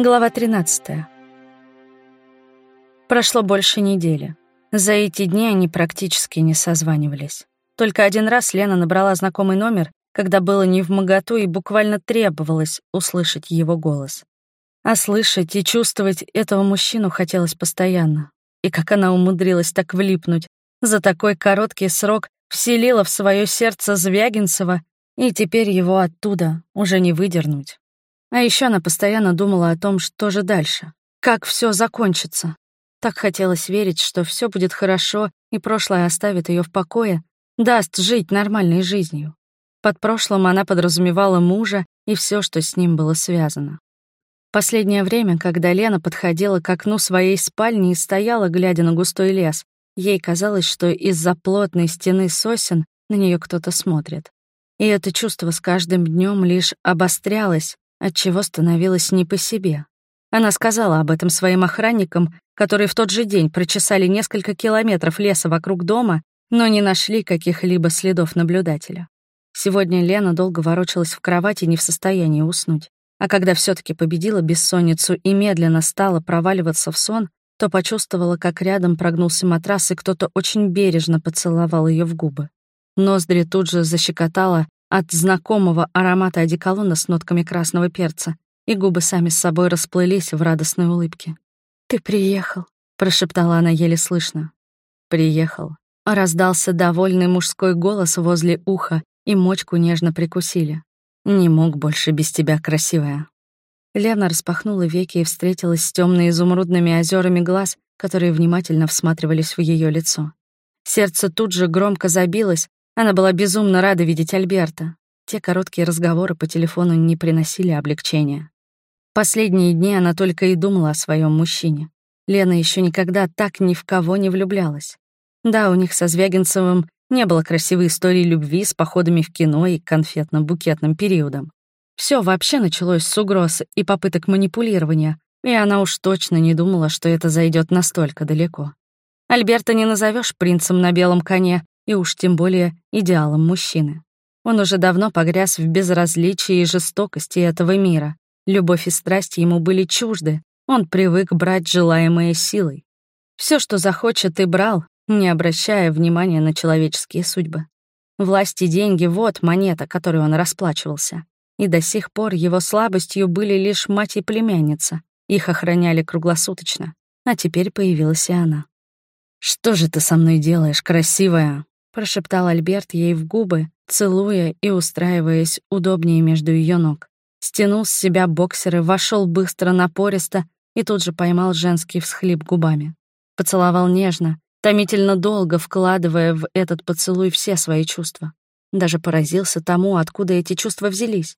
Глава 13. Прошло больше недели. За эти дни они практически не созванивались. Только один раз Лена набрала знакомый номер, когда было не в моготу и буквально требовалось услышать его голос. А слышать и чувствовать этого мужчину хотелось постоянно. И как она умудрилась так влипнуть, за такой короткий срок вселила в свое сердце Звягинцева, и теперь его оттуда уже не выдернуть. А еще она постоянно думала о том, что же дальше, как все закончится. Так хотелось верить, что все будет хорошо, и прошлое оставит ее в покое, даст жить нормальной жизнью. Под прошлым она подразумевала мужа и все, что с ним было связано. Последнее время, когда Лена подходила к окну своей спальни и стояла, глядя на густой лес, ей казалось, что из-за плотной стены сосен на нее кто-то смотрит. И это чувство с каждым днем лишь обострялось, отчего становилось не по себе. Она сказала об этом своим охранникам, которые в тот же день прочесали несколько километров леса вокруг дома, но не нашли каких-либо следов наблюдателя. Сегодня Лена долго ворочалась в кровати, не в состоянии уснуть. А когда все таки победила бессонницу и медленно стала проваливаться в сон, то почувствовала, как рядом прогнулся матрас, и кто-то очень бережно поцеловал ее в губы. Ноздри тут же защекотало от знакомого аромата одеколона с нотками красного перца, и губы сами с собой расплылись в радостной улыбке. «Ты приехал», — прошептала она еле слышно. «Приехал». Раздался довольный мужской голос возле уха, и мочку нежно прикусили. «Не мог больше без тебя, красивая». Лена распахнула веки и встретилась с темно изумрудными озерами глаз, которые внимательно всматривались в ее лицо. Сердце тут же громко забилось, она была безумно рада видеть Альберта. Те короткие разговоры по телефону не приносили облегчения. Последние дни она только и думала о своем мужчине. Лена еще никогда так ни в кого не влюблялась. Да, у них со Звягинцевым не было красивой истории любви с походами в кино и конфетно-букетным периодом. Все вообще началось с угроз и попыток манипулирования, и она уж точно не думала, что это зайдет настолько далеко. Альберта не назовешь принцем на белом коне, и уж тем более идеалом мужчины. Он уже давно погряз в безразличии и жестокости этого мира. Любовь и страсть ему были чужды, он привык брать желаемое силой. Все, что захочет, и брал, не обращая внимания на человеческие судьбы. Власть и деньги — вот монета, которой он расплачивался. И до сих пор его слабостью были лишь мать и племянница. Их охраняли круглосуточно. А теперь появилась и она. «Что же ты со мной делаешь, красивая?» Прошептал Альберт ей в губы, целуя и устраиваясь удобнее между ее ног. Стянул с себя боксеры, вошел быстро, напористо и тут же поймал женский всхлип губами. Поцеловал нежно, томительно долго вкладывая в этот поцелуй все свои чувства. Даже поразился тому, откуда эти чувства взялись.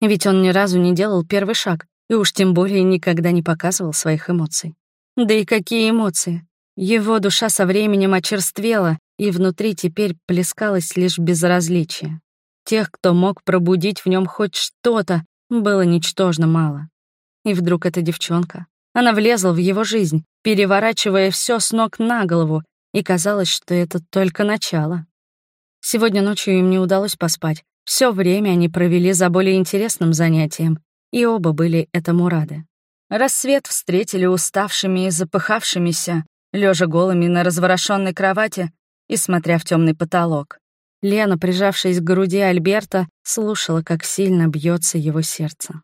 Ведь он ни разу не делал первый шаг, и уж тем более никогда не показывал своих эмоций. Да и какие эмоции? Его душа со временем очерствела, и внутри теперь плескалось лишь безразличие. Тех, кто мог пробудить в нем хоть что-то, было ничтожно мало. И вдруг эта девчонка. Она влезла в его жизнь, переворачивая все с ног на голову, и казалось, что это только начало. Сегодня ночью им не удалось поспать. Все время они провели за более интересным занятием, и оба были этому рады. Рассвет встретили уставшими и запыхавшимися, лежа голыми на разворошенной кровати, и смотря в темный потолок. Лена, прижавшись к груди Альберта, слушала, как сильно бьется его сердце.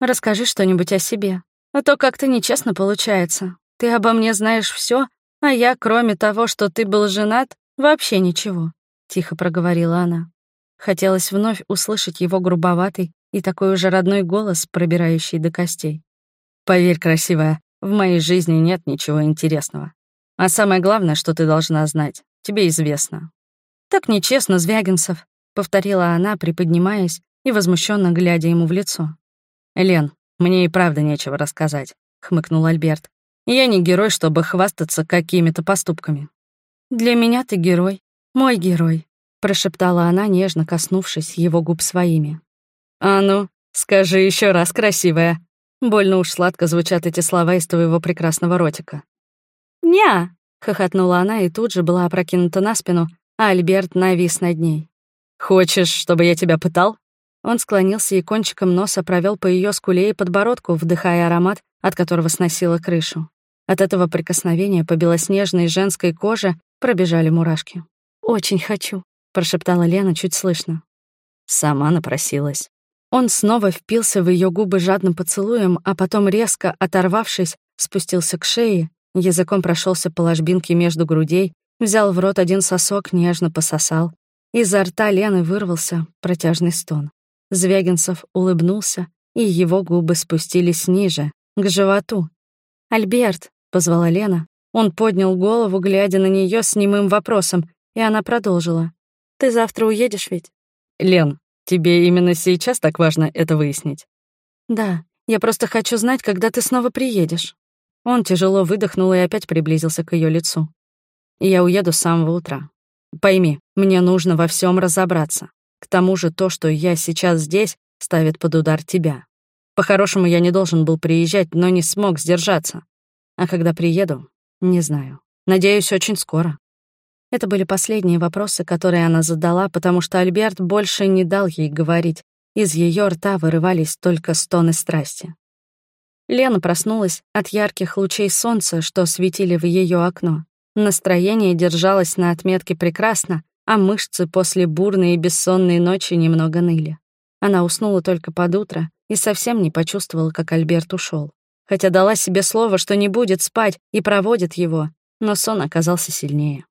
«Расскажи что-нибудь о себе, а то как-то нечестно получается. Ты обо мне знаешь все, а я, кроме того, что ты был женат, вообще ничего», — тихо проговорила она. Хотелось вновь услышать его грубоватый и такой уже родной голос, пробирающий до костей. «Поверь, красивая, в моей жизни нет ничего интересного. А самое главное, что ты должна знать, тебе известно». «Так нечестно, Звягинцев», — повторила она, приподнимаясь и возмущенно глядя ему в лицо. «Лен, мне и правда нечего рассказать», — хмыкнул Альберт. «Я не герой, чтобы хвастаться какими-то поступками». «Для меня ты герой, мой герой», — прошептала она, нежно коснувшись его губ своими. «А ну, скажи еще раз, красивая». Больно уж сладко звучат эти слова из твоего прекрасного ротика. «Ня!» Хохотнула она и тут же была опрокинута на спину, а Альберт навис над ней. «Хочешь, чтобы я тебя пытал?» Он склонился и кончиком носа провел по ее скуле и подбородку, вдыхая аромат, от которого сносило крышу. От этого прикосновения по белоснежной женской коже пробежали мурашки. «Очень хочу», — прошептала Лена чуть слышно. Сама напросилась. Он снова впился в ее губы жадным поцелуем, а потом, резко оторвавшись, спустился к шее, языком прошелся по ложбинке между грудей, взял в рот один сосок, нежно пососал. Изо рта Лены вырвался протяжный стон. Звягинцев улыбнулся, и его губы спустились ниже, к животу. «Альберт», — позвала Лена. Он поднял голову, глядя на нее с немым вопросом, и она продолжила. «Ты завтра уедешь ведь?» «Лен, тебе именно сейчас так важно это выяснить?» «Да, я просто хочу знать, когда ты снова приедешь». Он тяжело выдохнул и опять приблизился к ее лицу. «Я уеду с самого утра. Пойми, мне нужно во всем разобраться. К тому же то, что я сейчас здесь, ставит под удар тебя. По-хорошему, я не должен был приезжать, но не смог сдержаться. А когда приеду, не знаю. Надеюсь, очень скоро. Это были последние вопросы, которые она задала, потому что Альберт больше не дал ей говорить. Из ее рта вырывались только стоны страсти. Лена проснулась от ярких лучей солнца, что светили в ее окно. Настроение держалось на отметке прекрасно, а мышцы после бурной и бессонной ночи немного ныли. Она уснула только под утро и совсем не почувствовала, как Альберт ушел. Хотя дала себе слово, что не будет спать и проводит его, но сон оказался сильнее.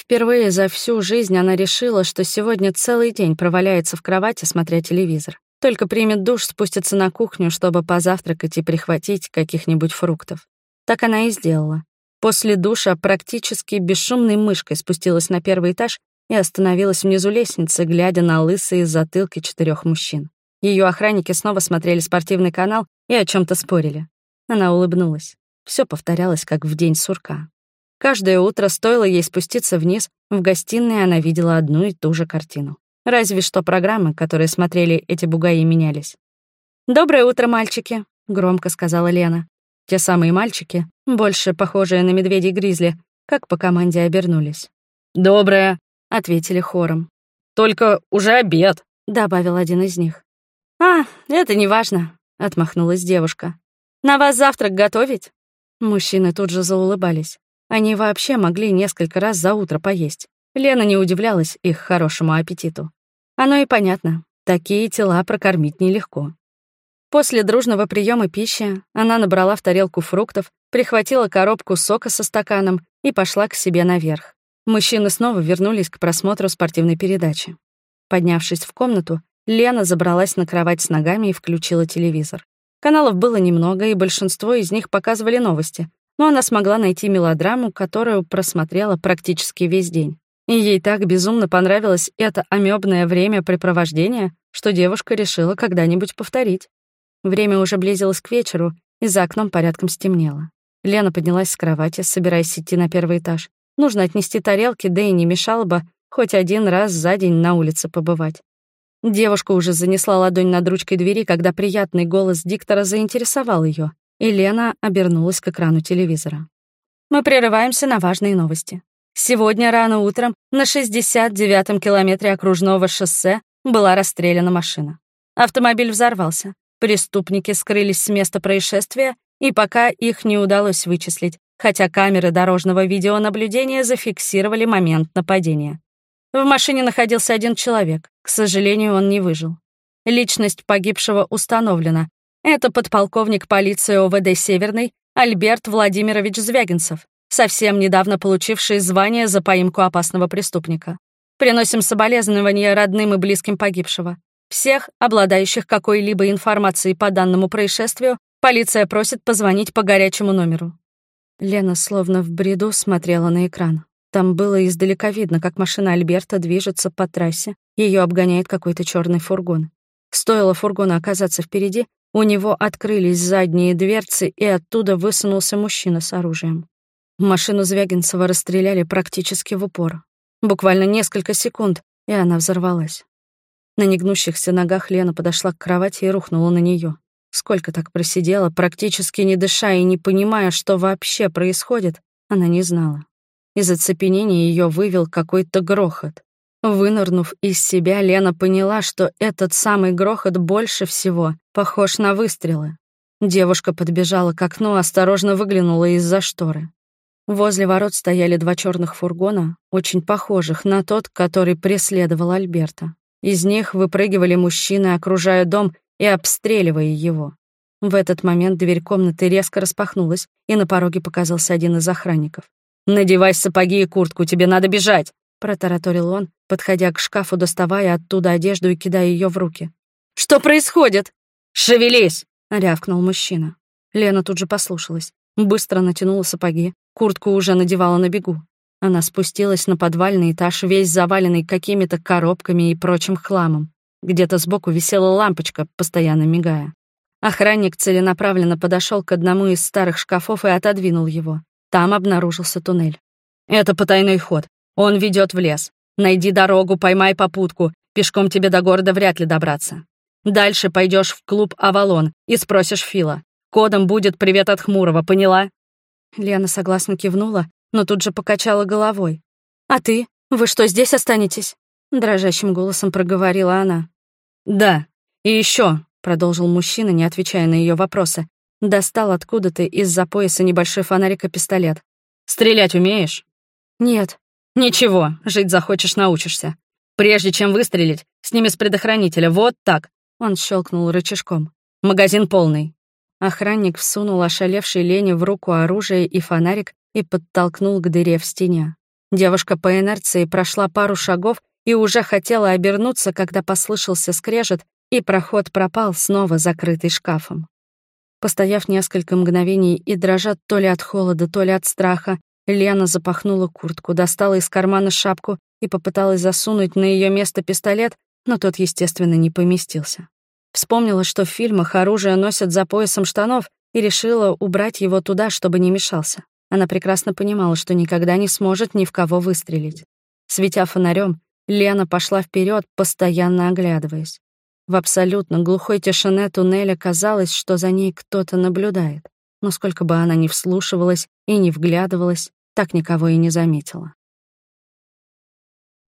Впервые за всю жизнь она решила, что сегодня целый день проваляется в кровати, смотря телевизор. Только примет душ, спустится на кухню, чтобы позавтракать и прихватить каких-нибудь фруктов. Так она и сделала. После душа практически бесшумной мышкой спустилась на первый этаж и остановилась внизу лестницы, глядя на лысые затылки четырех мужчин. Ее охранники снова смотрели спортивный канал и о чем то спорили. Она улыбнулась. Все повторялось, как в день сурка. Каждое утро стоило ей спуститься вниз, в гостиной она видела одну и ту же картину. Разве что программы, которые смотрели эти бугаи, менялись. «Доброе утро, мальчики», — громко сказала Лена. Те самые мальчики, больше похожие на медведей-гризли, как по команде обернулись. «Доброе», — ответили хором. «Только уже обед», — добавил один из них. «А, это не важно», — отмахнулась девушка. «На вас завтрак готовить?» Мужчины тут же заулыбались. Они вообще могли несколько раз за утро поесть. Лена не удивлялась их хорошему аппетиту. Оно и понятно, такие тела прокормить нелегко. После дружного приема пищи она набрала в тарелку фруктов, прихватила коробку сока со стаканом и пошла к себе наверх. Мужчины снова вернулись к просмотру спортивной передачи. Поднявшись в комнату, Лена забралась на кровать с ногами и включила телевизор. Каналов было немного, и большинство из них показывали новости, но она смогла найти мелодраму, которую просмотрела практически весь день. И ей так безумно понравилось это амебное времяпрепровождение, что девушка решила когда-нибудь повторить. Время уже близилось к вечеру, и за окном порядком стемнело. Лена поднялась с кровати, собираясь идти на первый этаж. Нужно отнести тарелки, да и не мешало бы хоть один раз за день на улице побывать. Девушка уже занесла ладонь над ручкой двери, когда приятный голос диктора заинтересовал ее, и Лена обернулась к экрану телевизора. Мы прерываемся на важные новости. Сегодня рано утром на 69-м километре окружного шоссе была расстреляна машина. Автомобиль взорвался. Преступники скрылись с места происшествия, и пока их не удалось вычислить, хотя камеры дорожного видеонаблюдения зафиксировали момент нападения. В машине находился один человек. К сожалению, он не выжил. Личность погибшего установлена. Это подполковник полиции ОВД «Северный» Альберт Владимирович Звягинцев, совсем недавно получивший звание за поимку опасного преступника. Приносим соболезнования родным и близким погибшего. Всех, обладающих какой-либо информацией по данному происшествию, полиция просит позвонить по горячему номеру. Лена словно в бреду смотрела на экран. Там было издалека видно, как машина Альберта движется по трассе, ее обгоняет какой-то черный фургон. Стоило фургону оказаться впереди, у него открылись задние дверцы, и оттуда высунулся мужчина с оружием. Машину Звягинцева расстреляли практически в упор. Буквально несколько секунд, и она взорвалась. На негнущихся ногах Лена подошла к кровати и рухнула на нее. Сколько так просидела, практически не дыша и не понимая, что вообще происходит, она не знала. Из оцепенения ее вывел какой-то грохот. Вынырнув из себя, Лена поняла, что этот самый грохот больше всего похож на выстрелы. Девушка подбежала к окну, осторожно выглянула из-за шторы. Возле ворот стояли два черных фургона, очень похожих на тот, который преследовал Альберта. Из них выпрыгивали мужчины, окружая дом и обстреливая его. В этот момент дверь комнаты резко распахнулась, и на пороге показался один из охранников. «Надевай сапоги и куртку, тебе надо бежать!» — протараторил он, подходя к шкафу, доставая оттуда одежду и кидая ее в руки. «Что происходит?» «Шевелись!» — рявкнул мужчина. Лена тут же послушалась. Быстро натянула сапоги, куртку уже надевала на бегу. Она спустилась на подвальный этаж, весь заваленный какими-то коробками и прочим хламом. Где-то сбоку висела лампочка, постоянно мигая. Охранник целенаправленно подошел к одному из старых шкафов и отодвинул его. Там обнаружился туннель. «Это потайной ход. Он ведет в лес. Найди дорогу, поймай попутку. Пешком тебе до города вряд ли добраться. Дальше пойдешь в клуб «Авалон» и спросишь Фила. Кодом будет «Привет от Хмурого», поняла?» Лена согласно кивнула, но тут же покачала головой. «А ты? Вы что, здесь останетесь?» Дрожащим голосом проговорила она. «Да. И еще, продолжил мужчина, не отвечая на ее вопросы. Достал откуда-то из-за пояса небольшой фонарик и пистолет. «Стрелять умеешь?» «Нет». «Ничего, жить захочешь, научишься. Прежде чем выстрелить, сними с предохранителя, вот так!» Он щелкнул рычажком. «Магазин полный». Охранник всунул ошалевшей Лене в руку оружие и фонарик и подтолкнул к дыре в стене. Девушка по инерции прошла пару шагов и уже хотела обернуться, когда послышался скрежет, и проход пропал, снова закрытый шкафом. Постояв несколько мгновений и дрожа то ли от холода, то ли от страха, Лена запахнула куртку, достала из кармана шапку и попыталась засунуть на ее место пистолет, но тот, естественно, не поместился. Вспомнила, что в фильмах оружие носят за поясом штанов, и решила убрать его туда, чтобы не мешался. Она прекрасно понимала, что никогда не сможет ни в кого выстрелить. Светя фонарем, Лена пошла вперед, постоянно оглядываясь. В абсолютно глухой тишине туннеля казалось, что за ней кто-то наблюдает. Но сколько бы она ни вслушивалась и не вглядывалась, так никого и не заметила.